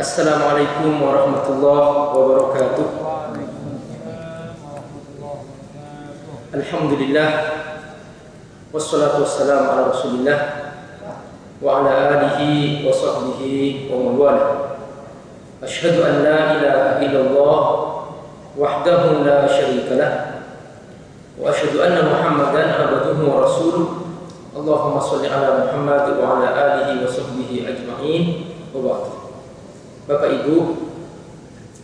السلام عليكم ورحمة الله وبركاته الحمد لله والصلاة والسلام على رسول الله وعلى آله وصحبه ومن والاه أشهد أن لا إله إلا الله وحده لا شريك له وأشهد أن محمدا عبده ورسوله اللهم صل على محمد وعلى آله وصحبه أجمعين وبعد Bapak Ibu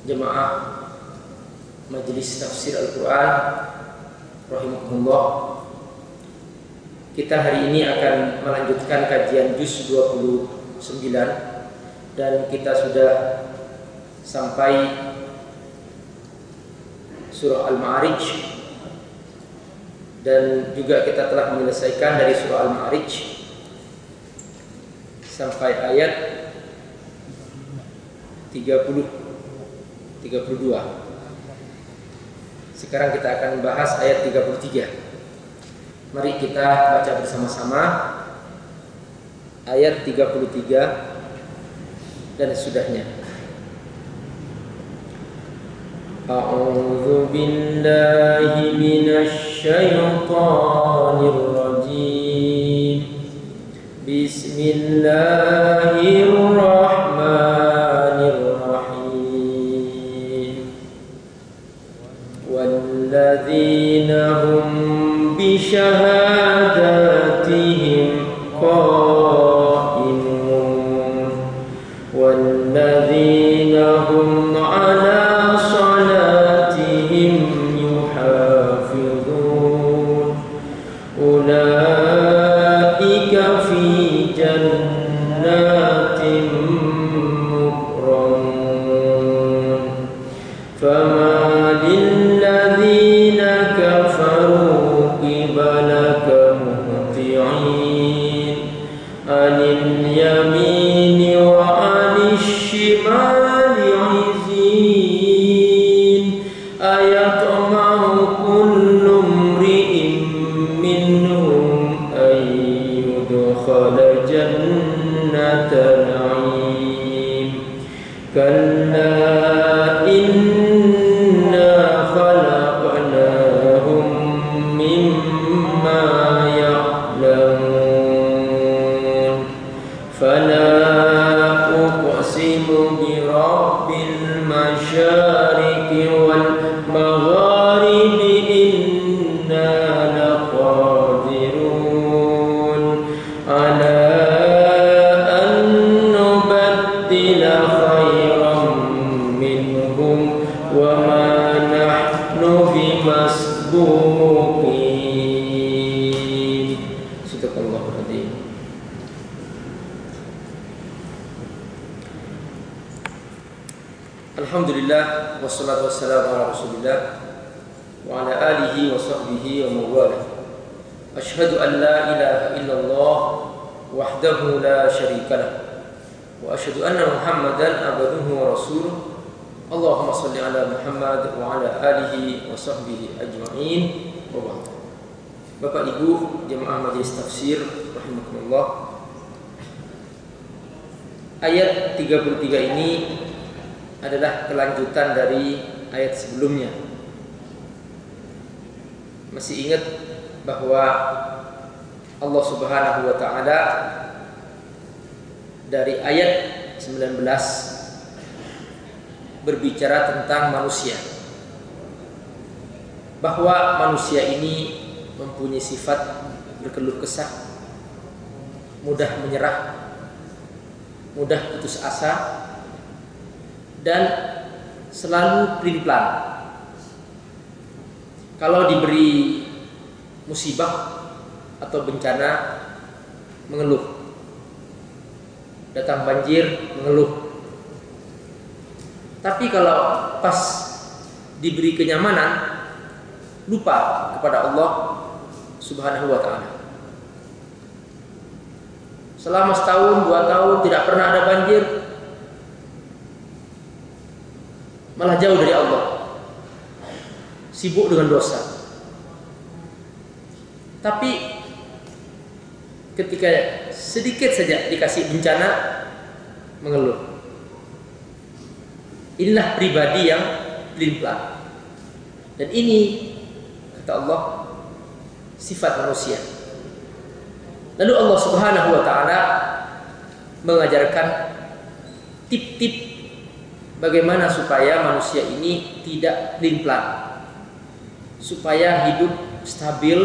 jemaah Majelis Tafsir Al-Qur'an rahimakumullah. Kita hari ini akan melanjutkan kajian juz 29 dan kita sudah sampai surah Al-Ma'arij dan juga kita telah menyelesaikan dari surah Al-Ma'arij sampai ayat 30 32. Sekarang kita akan membahas ayat 33. Mari kita baca bersama-sama ayat 33 dan sudahnya. A'udzu billahi minasy rajim. Bismillahirrahmanirrahim. بشهاداتهم Ayat 33 ini adalah kelanjutan dari ayat sebelumnya. Masih ingat bahwa Allah Subhanahu wa taala dari ayat 19 berbicara tentang manusia. Bahwa manusia ini mempunyai sifat berkeluh kesah, mudah menyerah, mudah putus asa, dan selalu pelin-pelan. Kalau diberi musibah atau bencana mengeluh. Datang banjir mengeluh. Tapi kalau pas diberi kenyamanan lupa kepada Allah Subhanahu wa taala. Selama setahun, dua tahun tidak pernah ada banjir, malah jauh dari Allah sibuk dengan dosa tapi ketika sedikit saja dikasih bencana mengeluh Inilah pribadi yang pelin-pelan. Dan ini kata Allah sifat manusia. Lalu Allah Subhanahu wa taala mengajarkan tip-tip bagaimana supaya manusia ini tidak pelin-pelan. Supaya hidup stabil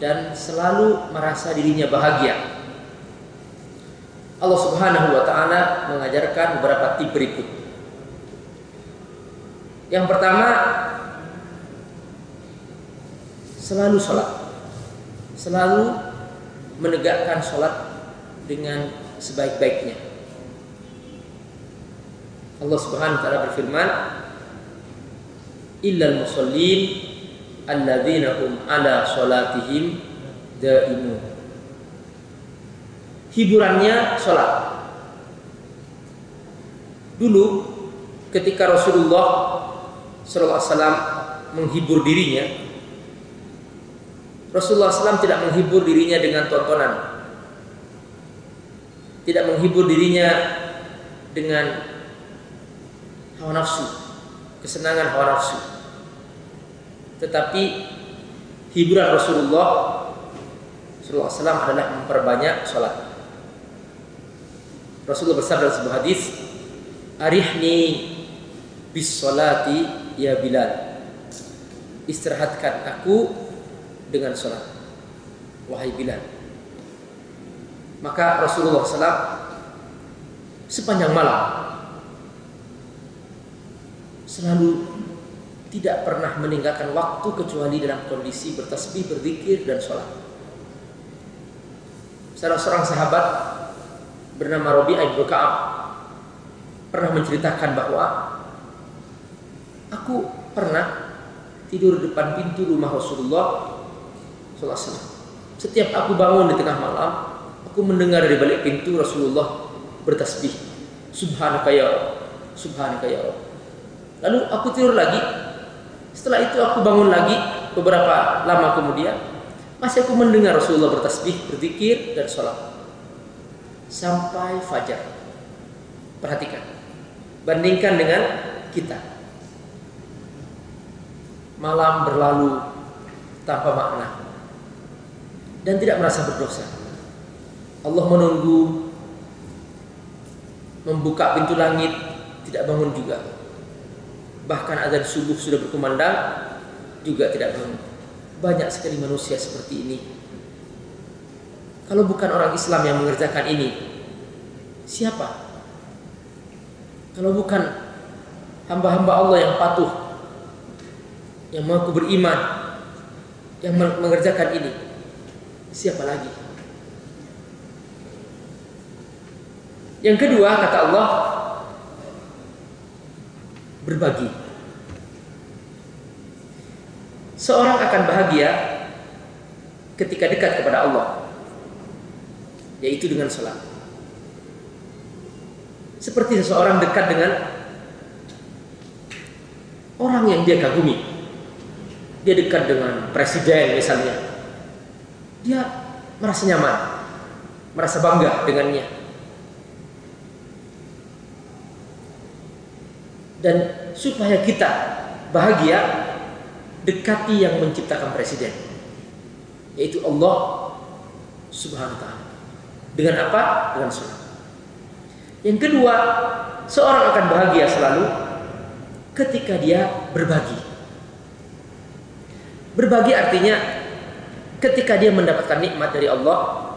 dan selalu merasa dirinya bahagia. Allah Subhanahu wa taala mengajarkan beberapa tip berikut. Yang pertama, selalu sholat, selalu menegakkan sholat dengan sebaik-baiknya. Allah Subhanahu wa taala berfirman, "Illal musallin alladzina hum ala sholatihim daimun." Hiburannya sholat. Dulu ketika Rasulullah SAW menghibur dirinya Rasulullah SAW tidak menghibur dirinya dengan tontonan. Tidak menghibur dirinya dengan hawa nafsu kesenangan hawa nafsu. Tetapi hiburan Rasulullah Rasulullah SAW adalah memperbanyak sholat. Rasulullah bersabda dalam sebuah hadis arihni bis salati ya Bilal. Istirahatkan aku dengan sholat wahai Bilal maka Rasulullah SAW sepanjang malam selalu tidak pernah meninggalkan waktu kecuali dalam kondisi bertasbih, berzikir dan sholat. Salah seorang sahabat bernama Robi bin Ka'ab pernah menceritakan bahwa Aku pernah tidur depan pintu rumah Rasulullah SAW. Setiap aku bangun di tengah malam, aku mendengar dari balik pintu Rasulullah bertasbih. Subhanaka ya Allah. Subhanaka ya Allah. Lalu aku tidur lagi. Setelah itu aku bangun lagi beberapa lama kemudian. Masih aku mendengar Rasulullah bertasbih, berzikir dan sholat. Sampai fajar. Perhatikan. Bandingkan dengan kita malam berlalu tanpa makna dan tidak merasa berdosa. Allah menunggu membuka pintu langit tidak bangun juga. Bahkan azan subuh sudah berkumandang juga tidak bangun. Banyak sekali manusia seperti ini. Kalau bukan orang Islam yang mengerjakan ini, siapa? Kalau bukan hamba-hamba Allah yang patuh yang mengaku beriman yang mengerjakan ini siapa lagi? Yang kedua kata Allah berbagi. Seorang akan bahagia ketika dekat kepada Allah yaitu dengan sholat seperti seseorang dekat dengan orang yang dia kagumi. Dia dekat dengan presiden misalnya dia merasa nyaman merasa bangga dengannya. Dan supaya kita bahagia dekati yang menciptakan presiden yaitu Allah subhanahu wa ta'ala. Dengan apa? dengan sholat yang kedua seorang akan bahagia selalu ketika dia berbagi. Berbagi artinya ketika dia mendapatkan nikmat dari Allah,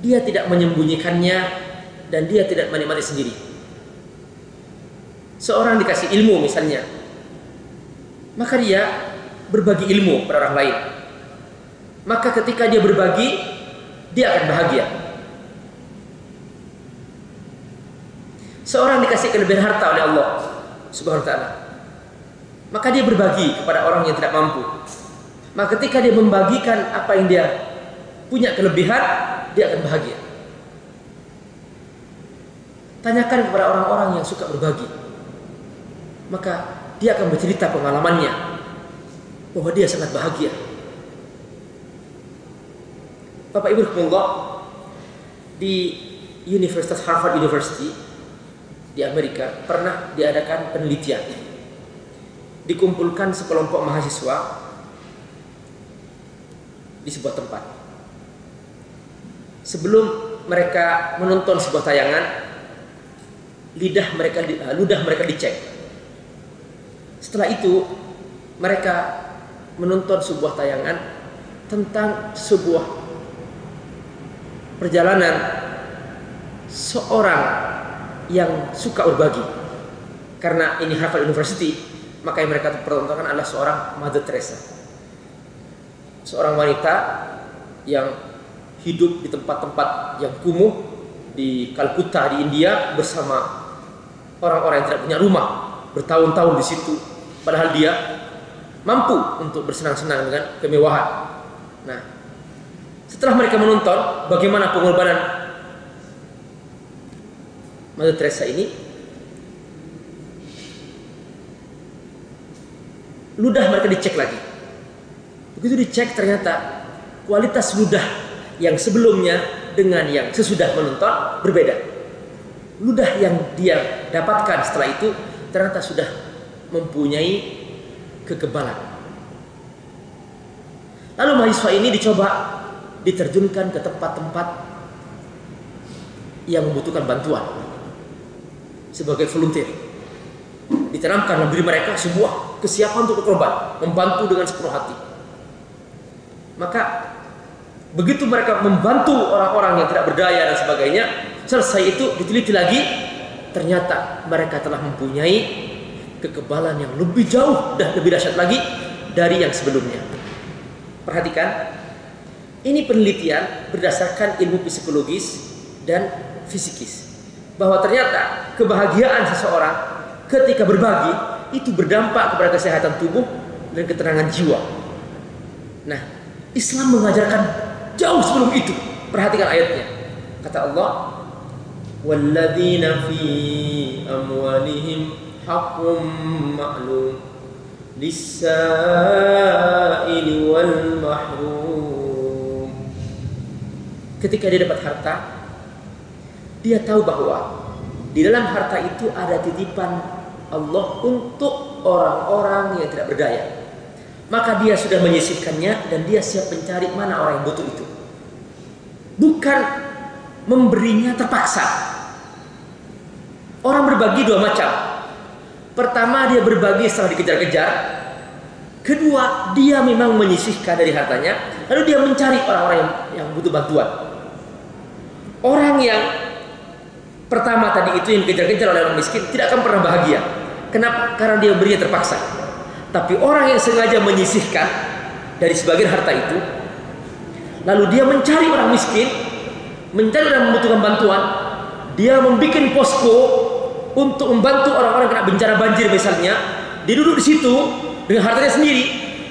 dia tidak menyembunyikannya dan dia tidak menikmati sendiri. Seorang dikasih ilmu misalnya, maka dia berbagi ilmu pada orang lain. Maka ketika dia berbagi, dia akan bahagia. Seorang dikasih kelebihan harta oleh Allah Subhanahu wa taala maka dia berbagi kepada orang yang tidak mampu. Maka ketika dia membagikan apa yang dia punya kelebihan, dia akan bahagia. Tanyakan kepada orang-orang yang suka berbagi. Maka dia akan bercerita pengalamannya bahwa dia sangat bahagia. Bapak Ibu Allah di Universitas Harvard University di Amerika pernah diadakan penelitian. Dikumpulkan sekelompok mahasiswa di sebuah tempat. Sebelum mereka menonton sebuah tayangan, lidah mereka eh, ludah mereka dicek. Setelah itu mereka menonton sebuah tayangan tentang sebuah perjalanan seorang yang suka berbagi. Karena ini Harvard University, maka yang mereka pertontonkan adalah seorang Mother Teresa. Seorang wanita yang hidup di tempat-tempat yang kumuh di Kalkuta di India bersama orang-orang yang tidak punya rumah bertahun-tahun di situ padahal dia mampu untuk bersenang-senang dengan kemewahan. Nah, setelah mereka menonton bagaimana pengorbanan Mother Teresa ini ludah mereka dicek lagi. Begitu dicek ternyata kualitas ludah yang sebelumnya dengan yang sesudah menonton berbeda. Ludah yang dia dapatkan setelah itu ternyata sudah mempunyai kekebalan. Lalu mahasiswa ini dicoba diterjunkan ke tempat-tempat yang membutuhkan bantuan sebagai volunteer. Dalam diri mereka sebuah kesiapan untuk berkorban, membantu dengan sepenuh hati. Maka begitu mereka membantu orang-orang yang tidak berdaya dan sebagainya, selesai itu diteliti lagi, ternyata mereka telah mempunyai kekebalan yang lebih jauh dan lebih dahsyat lagi dari yang sebelumnya. Perhatikan, ini penelitian berdasarkan ilmu psikologis dan fisikis bahwa ternyata kebahagiaan seseorang ketika berbagi itu berdampak kepada kesehatan tubuh dan ketenangan jiwa. Nah, Islam mengajarkan jauh sebelum itu. Perhatikan ayatnya. Kata Allah, "Walladzina fi amwalihim haqqum ma'lum lis-sa'ili wal mahrum." Ketika dia dapat harta, dia tahu bahwa di dalam harta itu ada titipan Allah untuk orang-orang yang tidak berdaya. Maka dia sudah menyisihkannya dan dia siap mencari mana orang yang butuh itu. Bukan memberinya terpaksa. Orang berbagi dua macam. Pertama dia berbagi setelah dikejar-kejar. Kedua dia memang menyisihkan dari hartanya. Lalu dia mencari orang-orang yang, yang butuh bantuan. Orang yang pertama tadi itu yang dikejar-kejar oleh orang miskin tidak akan pernah bahagia. Kenapa? Karena dia berinya terpaksa. Tapi orang yang sengaja menyisihkan dari sebagian harta itu, lalu dia mencari orang miskin, mencari orang membutuhkan bantuan, dia membuat posko untuk membantu orang-orang kena bencana banjir misalnya, dia duduk di situ dengan hartanya sendiri,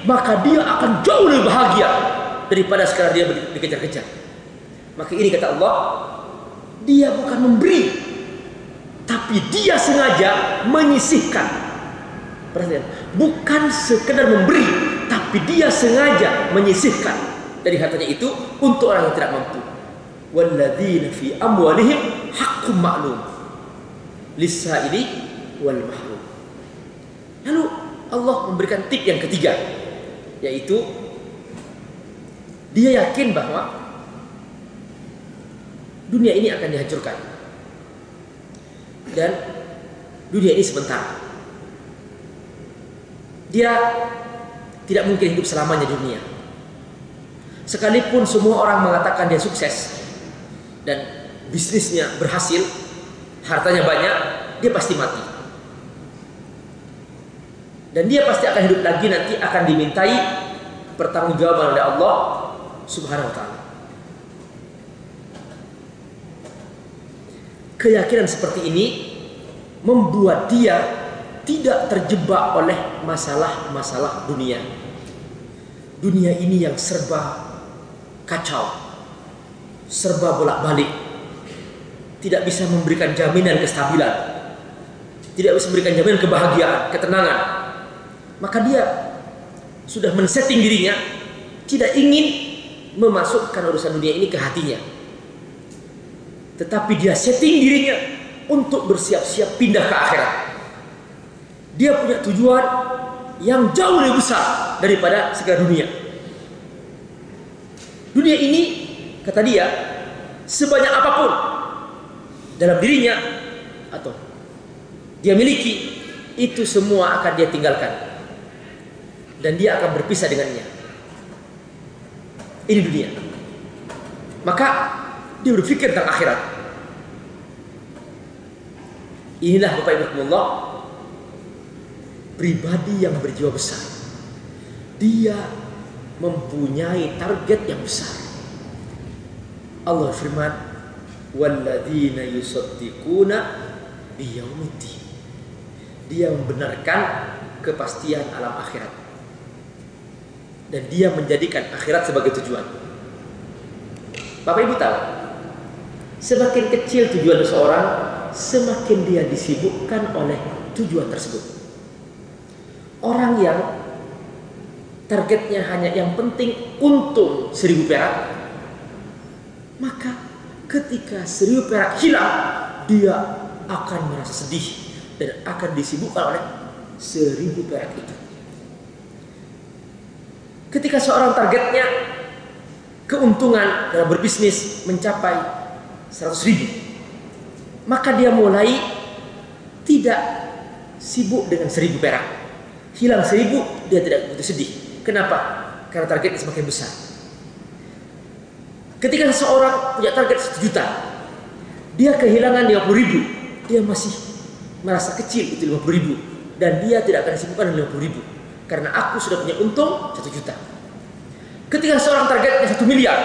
maka dia akan jauh lebih bahagia daripada sekarang dia dikejar-kejar. Maka ini kata Allah, dia bukan memberi, tapi dia sengaja menyisihkan. Perhatian, bukan sekedar memberi, tapi dia sengaja menyisihkan dari hartanya itu untuk orang yang tidak mampu. Walladzina fi amwalihim haqqum ma'lum lis-sa'ili wal mahrum. Lalu Allah memberikan tip yang ketiga yaitu dia yakin bahwa dunia ini akan dihancurkan. Dan dunia ini sebentar. Dia tidak mungkin hidup selamanya di dunia. Sekalipun semua orang mengatakan dia sukses dan bisnisnya berhasil, hartanya banyak, dia pasti mati. Dan dia pasti akan hidup lagi nanti akan dimintai pertanggungjawaban oleh Allah Subhanahu wa taala. Keyakinan seperti ini membuat dia tidak terjebak oleh masalah-masalah dunia. Dunia ini yang serba kacau, serba bolak-balik, tidak bisa memberikan jaminan kestabilan, tidak bisa memberikan jaminan kebahagiaan, ketenangan. Maka dia sudah men-setting dirinya tidak ingin memasukkan urusan dunia ini ke hatinya tetapi dia setting dirinya untuk bersiap-siap pindah ke akhirat. Dia punya tujuan yang jauh lebih besar daripada segala dunia. Dunia ini, kata dia, sebanyak apa pun dalam dirinya atau dia miliki, itu semua akan dia tinggalkan. Dan dia akan berpisah dengannya. Ini dunia. Maka dia berpikir tentang akhirat. Inilah Bapak Ibu Allah pribadi yang berjiwa besar. Dia mempunyai target yang besar. Allah firman, "Walladzina yusaddiquna biyaumiddin." Dia membenarkan kepastian alam akhirat. Dan dia menjadikan akhirat sebagai tujuan. Bapak Ibu tahu, semakin kecil tujuan seseorang, semakin dia disibukkan oleh tujuan tersebut. Orang yang targetnya hanya yang penting untung seribu perak, maka ketika seribu perak hilang, dia akan merasa sedih dan akan disibukkan oleh seribu perak itu. Ketika seorang targetnya keuntungan dalam berbisnis mencapai 100 ribu maka dia mulai tidak sibuk dengan seribu perak hilang seribu dia tidak begitu sedih kenapa? karena targetnya semakin besar ketika seseorang punya target 1 juta dia kehilangan 50 ribu dia masih merasa kecil itu 50 ribu dan dia tidak akan disibukkan dengan 50 ribu karena aku sudah punya untung 1 juta Ketika seorang targetnya satu miliar,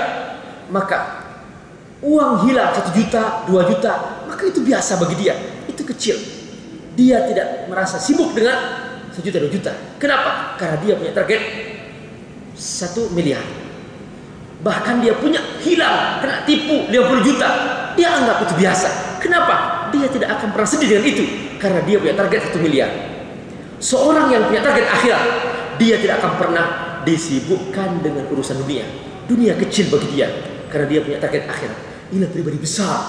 maka uang hilang satu juta, dua juta, maka itu biasa bagi dia. Itu kecil. Dia tidak merasa sibuk dengan juta, dua juta. Kenapa? Karena dia punya target satu miliar. Bahkan dia punya hilang, kena tipu 50 juta. Dia anggap itu biasa. Kenapa? Dia tidak akan pernah sedih dengan itu. Karena dia punya target satu miliar. Seorang yang punya target akhirat, dia tidak akan pernah disibukkan dengan urusan dunia. Dunia kecil bagi dia karena dia punya target akhirat. Inilah pribadi besar.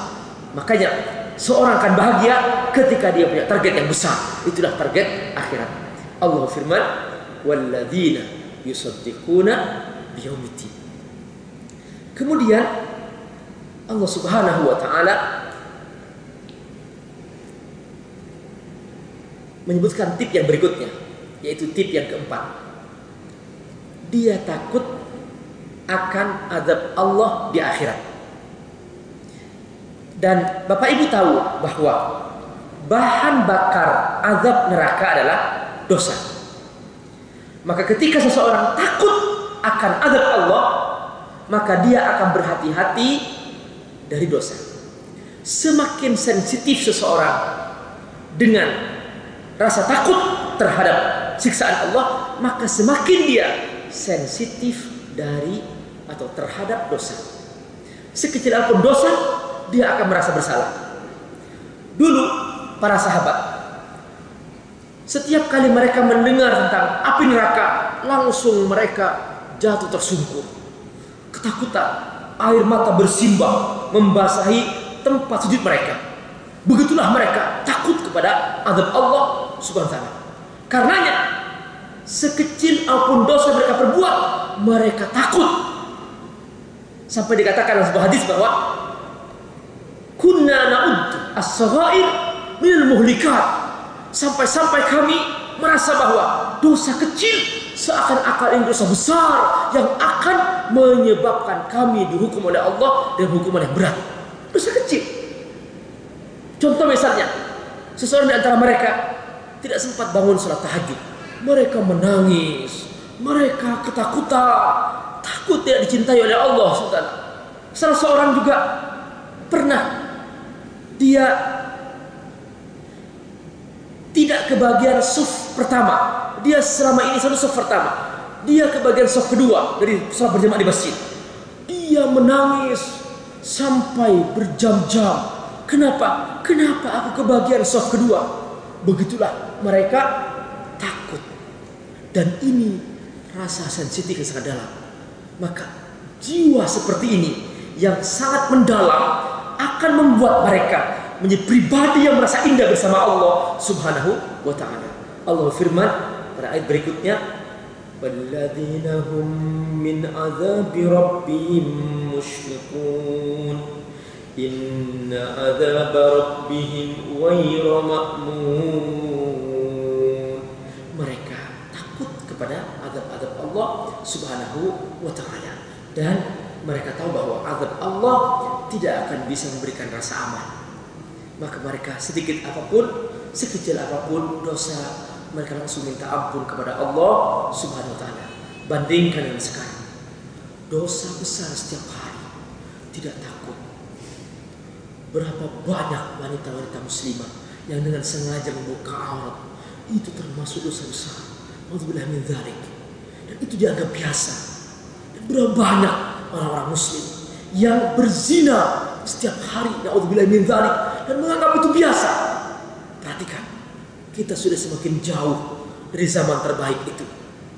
Makanya seorang akan bahagia ketika dia punya target yang besar. Itulah target akhirat. Allah firman, "Walladzina yusaddiquna biyaumiddin." Kemudian Allah Subhanahu wa taala menyebutkan tip yang berikutnya, yaitu tip yang keempat dia takut akan azab Allah di akhirat. Dan Bapak Ibu tahu bahwa bahan bakar azab neraka adalah dosa. Maka ketika seseorang takut akan azab Allah, maka dia akan berhati-hati dari dosa. Semakin sensitif seseorang dengan rasa takut terhadap siksaan Allah, maka semakin dia sensitif dari atau terhadap dosa. Sekecil apa pun dosa, dia akan merasa bersalah. Dulu para sahabat setiap kali mereka mendengar tentang api neraka, langsung mereka jatuh tersungkur. Ketakutan, air mata bersimbah membasahi tempat sujud mereka. Begitulah mereka takut kepada azab Allah Subhanahu wa taala. Karenanya sekecil apa pun dosa mereka perbuat, mereka takut. Sampai dikatakan dalam sebuah hadis bahwa kunna na'ud as-saghair minal muhlikat. Sampai-sampai kami merasa bahwa dosa kecil seakan-akan ini dosa besar yang akan menyebabkan kami dihukum oleh Allah dan hukuman yang berat. Dosa kecil. Contoh misalnya, seseorang di antara mereka tidak sempat bangun sholat tahajud mereka menangis, mereka ketakutan, takut tidak dicintai oleh Allah Saudara. Salah seorang juga pernah dia tidak kebagian suf pertama. Dia selama ini satu suf pertama. Dia kebagian suf kedua dari sholat berjamaah di masjid. Dia menangis sampai berjam-jam. Kenapa? Kenapa aku kebagian suf kedua? Begitulah mereka dan ini rasa sensitif yang sangat dalam. Maka jiwa seperti ini yang sangat mendalam akan membuat mereka menjadi pribadi yang merasa indah bersama Allah Subhanahu wa taala. Allah firman pada ayat berikutnya, "Walladzina min adzabi rabbihim musyfiqun." Inna adzab rabbihim ghairu ma'mun. Mereka takut kepada azab-azab Allah Subhanahu wa taala dan mereka tahu bahwa azab Allah tidak akan bisa memberikan rasa aman. Maka mereka sedikit apa pun, sekecil apa pun dosa, mereka langsung minta ampun kepada Allah Subhanahu wa taala. Bandingkan dengan sekarang. Dosa besar setiap hari tidak takut. Berapa banyak wanita-wanita muslimah yang dengan sengaja membuka aurat itu termasuk dosa besar. Alhamdulillah min dzalik. Dan itu dianggap biasa. Dan berapa banyak orang-orang muslim yang berzina setiap hari naudzubillah min dzalik dan menganggap itu biasa. Perhatikan, kita sudah semakin jauh dari zaman terbaik itu.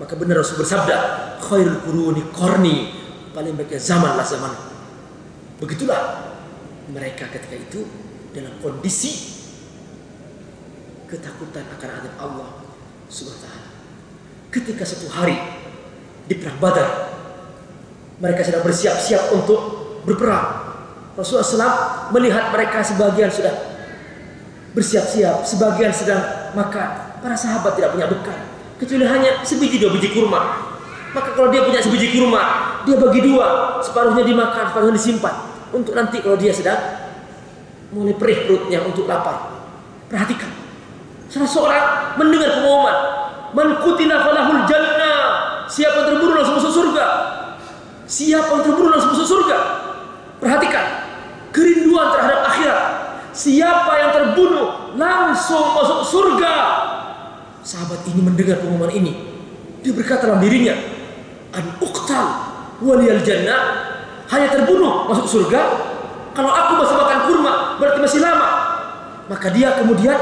Maka benar Rasul bersabda, khairul quruni qarni, paling baiknya zamanlah zaman. Begitulah mereka ketika itu dalam kondisi ketakutan akan adab Allah Subhanahu. Ketika satu hari di perang Badar mereka sedang bersiap-siap untuk berperang. Rasulullah SAW melihat mereka sebagian sudah bersiap-siap, sebagian sedang makan. Para sahabat tidak punya bekal, kecuali hanya sebiji dua biji kurma. Maka kalau dia punya sebiji kurma, dia bagi dua, separuhnya dimakan, separuhnya disimpan. Untuk nanti kalau dia sedang mulai perih perutnya untuk lapar. Perhatikan. Salah seorang mendengar pengumuman, "Man kutina falahul jannah." Siapa yang terbunuh langsung masuk surga. Siapa yang terbunuh langsung masuk surga. Perhatikan. Kerinduan terhadap akhirat. Siapa yang terbunuh langsung masuk surga. Sahabat ini mendengar pengumuman ini. Dia berkata dalam dirinya, "An uqtal waliyal jannah." Hanya terbunuh masuk surga. Kalau aku masih makan kurma, berarti masih lama. Maka dia kemudian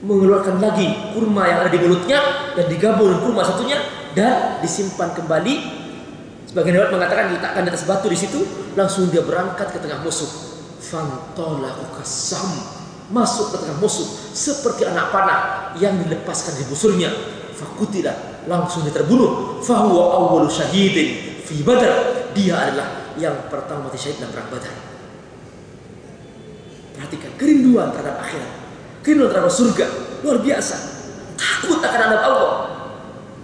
mengeluarkan lagi kurma yang ada di mulutnya dan digabung kurma satunya dan disimpan kembali. Sebagian riwayat mengatakan diletakkan di atas batu di situ, langsung dia berangkat ke tengah musuh. Fantolahu kasam masuk ke tengah musuh seperti anak panah yang dilepaskan di busurnya. Fakutilah langsung dia terbunuh. Fahuwa awwalu syahidin fi badar. Dia adalah yang pertama mati syahid dalam perang badar. Perhatikan kerinduan terhadap akhirat, kerinduan terhadap surga luar biasa. Takut akan adab Allah.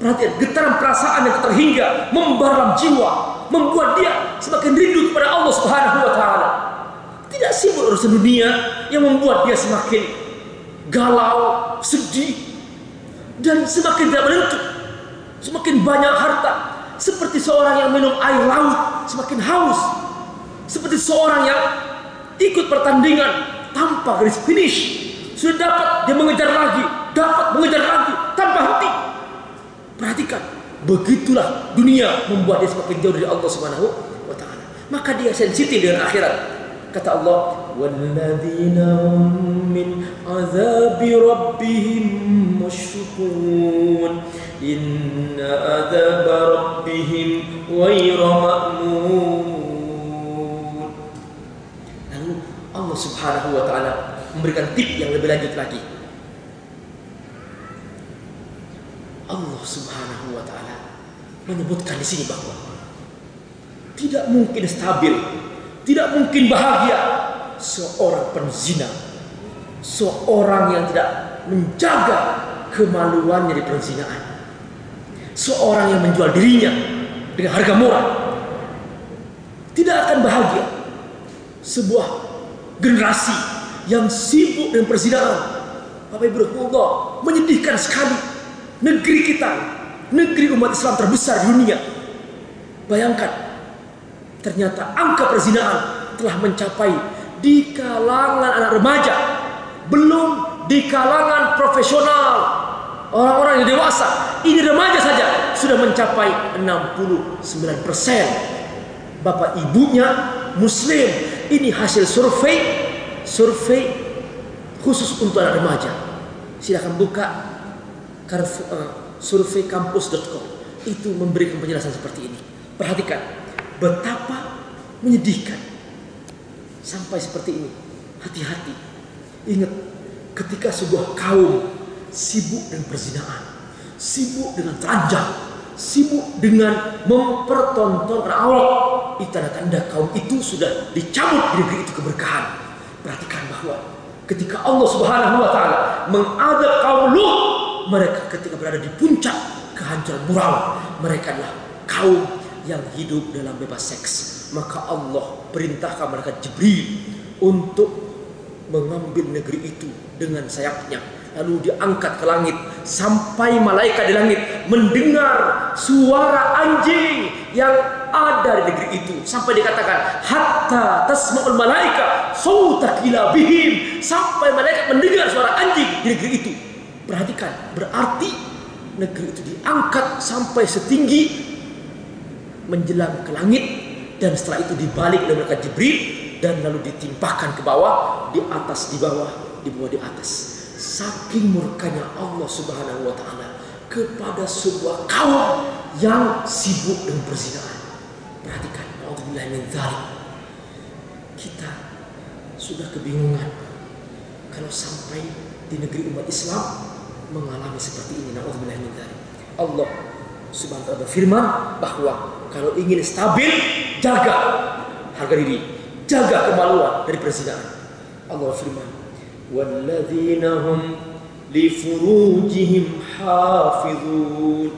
Perhatian getaran perasaan yang terhingga membara jiwa, membuat dia semakin rindu kepada Allah Subhanahu wa taala. Tidak sibuk urusan dunia yang membuat dia semakin galau, sedih dan semakin tidak menentu. Semakin banyak harta, seperti seorang yang minum air laut semakin haus. Seperti seorang yang ikut pertandingan tanpa garis finish. Sudah dapat dia mengejar lagi, dapat mengejar lagi tanpa henti. Perhatikan, begitulah dunia membuat dia semakin jauh dari Allah Subhanahu wa taala. Maka dia sensitif dengan akhirat. Kata Allah, "Walladzina min azabi rabbihim musyfiqun." Inna adzaba rabbihim ma'mun. Lalu Allah Subhanahu wa taala memberikan tip yang lebih lanjut lagi. Allah Subhanahu wa taala menyebutkan di sini bahwa tidak mungkin stabil, tidak mungkin bahagia seorang penzina, seorang yang tidak menjaga kemaluannya di perzinaan, seorang yang menjual dirinya dengan harga murah, tidak akan bahagia. Sebuah generasi yang sibuk dengan perzinaan, Bapak Ibu Allah menyedihkan sekali negeri kita, negeri umat Islam terbesar dunia. Bayangkan, ternyata angka perzinaan telah mencapai di kalangan anak remaja, belum di kalangan profesional, orang-orang yang dewasa. Ini remaja saja sudah mencapai 69 persen. Bapak ibunya muslim. Ini hasil survei, survei khusus untuk anak remaja. Silahkan buka surveykampus.com itu memberikan penjelasan seperti ini. Perhatikan betapa menyedihkan sampai seperti ini. hati-hati. Ingat, ketika sebuah kaum sibuk dengan perzinahan, sibuk dengan telanjang, sibuk dengan mempertontonkan aurat, itu tanda-tanda kaum itu sudah dicabut di negeri itu keberkahan. Perhatikan bahwa ketika Allah Subhanahu wa taala mengadab kaum Lut, mereka ketika berada di puncak kehancuran moral, mereka adalah kaum yang hidup dalam bebas seks. Maka Allah perintahkan mereka Jibril untuk mengambil negeri itu dengan sayapnya lalu diangkat ke langit sampai malaikat di langit mendengar suara anjing yang ada di negeri itu. Sampai dikatakan hatta tasma'ul malaika sauta kilabihim sampai malaikat mendengar suara anjing di negeri itu perhatikan berarti negeri itu diangkat sampai setinggi menjelang ke langit dan setelah itu dibalik oleh malaikat Jibril dan lalu ditimpahkan ke bawah di atas di bawah di bawah di atas saking murkanya Allah Subhanahu wa taala kepada sebuah kaum yang sibuk dengan perzinahan. Perhatikan, naudzubillah min dzalik. Kita sudah kebingungan kalau sampai di negeri umat Islam mengalami seperti ini. Nauzubillah min dzalik. Allah Subhanahu wa taala berfirman bahwa kalau ingin stabil jaga harga diri, jaga kemaluan dari persidangan. Allah firman, "Walladzina hum li furujihim hafizun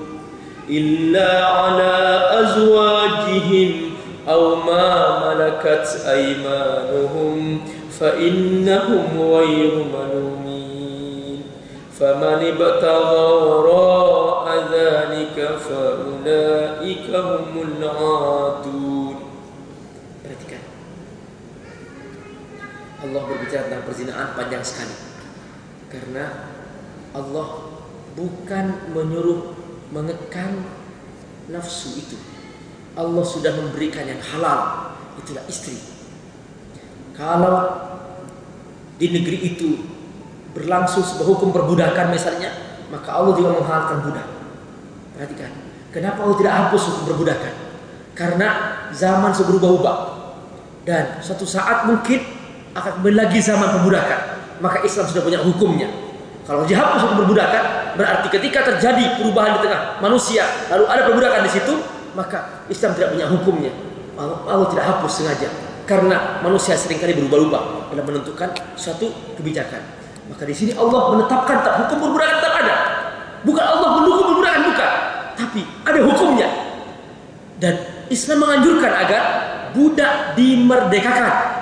illa ala azwajihim aw ma malakat aymanuhum fa innahum ghayru malum." فمن ابتغى وراء ذلك فأولئك هم العادون Allah berbicara tentang perzinahan panjang sekali. Karena Allah bukan menyuruh mengekang nafsu itu. Allah sudah memberikan yang halal, itulah istri. Kalau di negeri itu berlangsung sebuah hukum perbudakan misalnya, maka Allah juga menghalalkan budak. Perhatikan, kenapa Allah tidak hapus hukum perbudakan? Karena zaman seberubah-ubah. Dan suatu saat mungkin akan kembali lagi zaman perbudakan. Maka Islam sudah punya hukumnya. Kalau dihapus hukum perbudakan, berarti ketika terjadi perubahan di tengah manusia, lalu ada perbudakan di situ, maka Islam tidak punya hukumnya. Allah, Allah tidak hapus sengaja. Karena manusia sering kali berubah-ubah dalam menentukan suatu kebijakan. Maka di sini Allah menetapkan tak hukum perbudakan tetap ada. Bukan Allah mendukung perbudakan bukan, tapi ada hukumnya. Dan Islam menganjurkan agar budak dimerdekakan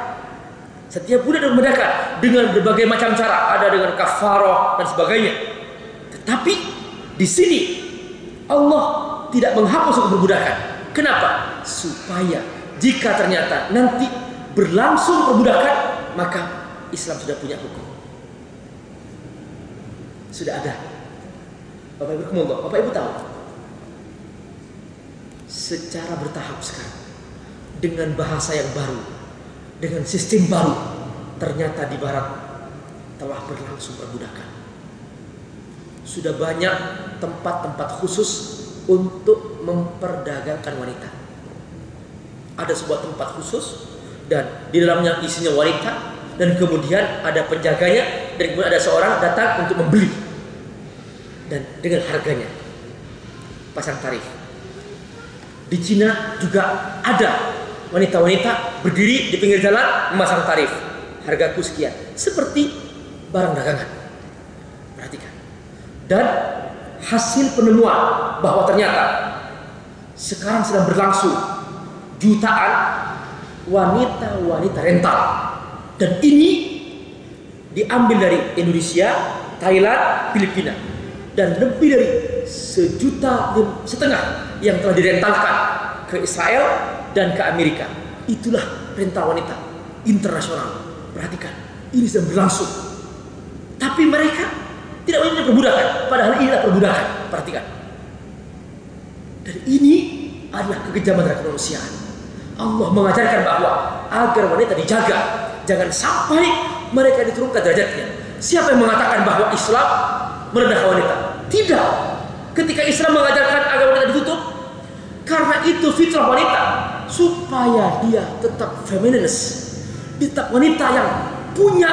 setiap budak dan mereka dengan berbagai macam cara, ada dengan kafaroh dan sebagainya. Tetapi di sini Allah tidak menghapus hukum perbudakan. Kenapa? Supaya jika ternyata nanti berlangsung perbudakan, maka Islam sudah punya hukum. Sudah ada. Bapak Ibu kemudian, Bapak Ibu tahu. Secara bertahap sekarang dengan bahasa yang baru dengan sistem baru ternyata di barat telah berlangsung perbudakan. Sudah banyak tempat-tempat khusus untuk memperdagangkan wanita. Ada sebuah tempat khusus dan di dalamnya isinya wanita dan kemudian ada penjaganya dan kemudian ada seorang datang untuk membeli dan dengan harganya. Pasang tarif. Di Cina juga ada wanita-wanita berdiri di pinggir jalan memasang tarif. Hargaku sekian. Seperti barang dagangan. Perhatikan. Dan hasil penemuan bahwa ternyata sekarang sedang berlangsung jutaan wanita-wanita rental. Dan ini diambil dari Indonesia, Thailand, Filipina dan lebih dari sejuta setengah yang telah direntalkan ke Israel dan ke Amerika. Itulah perintah wanita internasional. Perhatikan, ini sedang berlangsung. Tapi mereka tidak menjadi perbudakan, padahal inilah perbudakan. Perhatikan. Dan ini adalah kekejaman dari kemanusiaan. Allah mengajarkan bahwa agar wanita dijaga, jangan sampai mereka diturunkan derajatnya. Siapa yang mengatakan bahwa Islam merendahkan wanita? Tidak. Ketika Islam mengajarkan agar wanita ditutup, karena itu fitrah wanita supaya dia tetap feminis, tetap wanita yang punya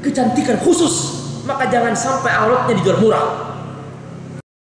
kecantikan khusus, maka jangan sampai auratnya dijual murah.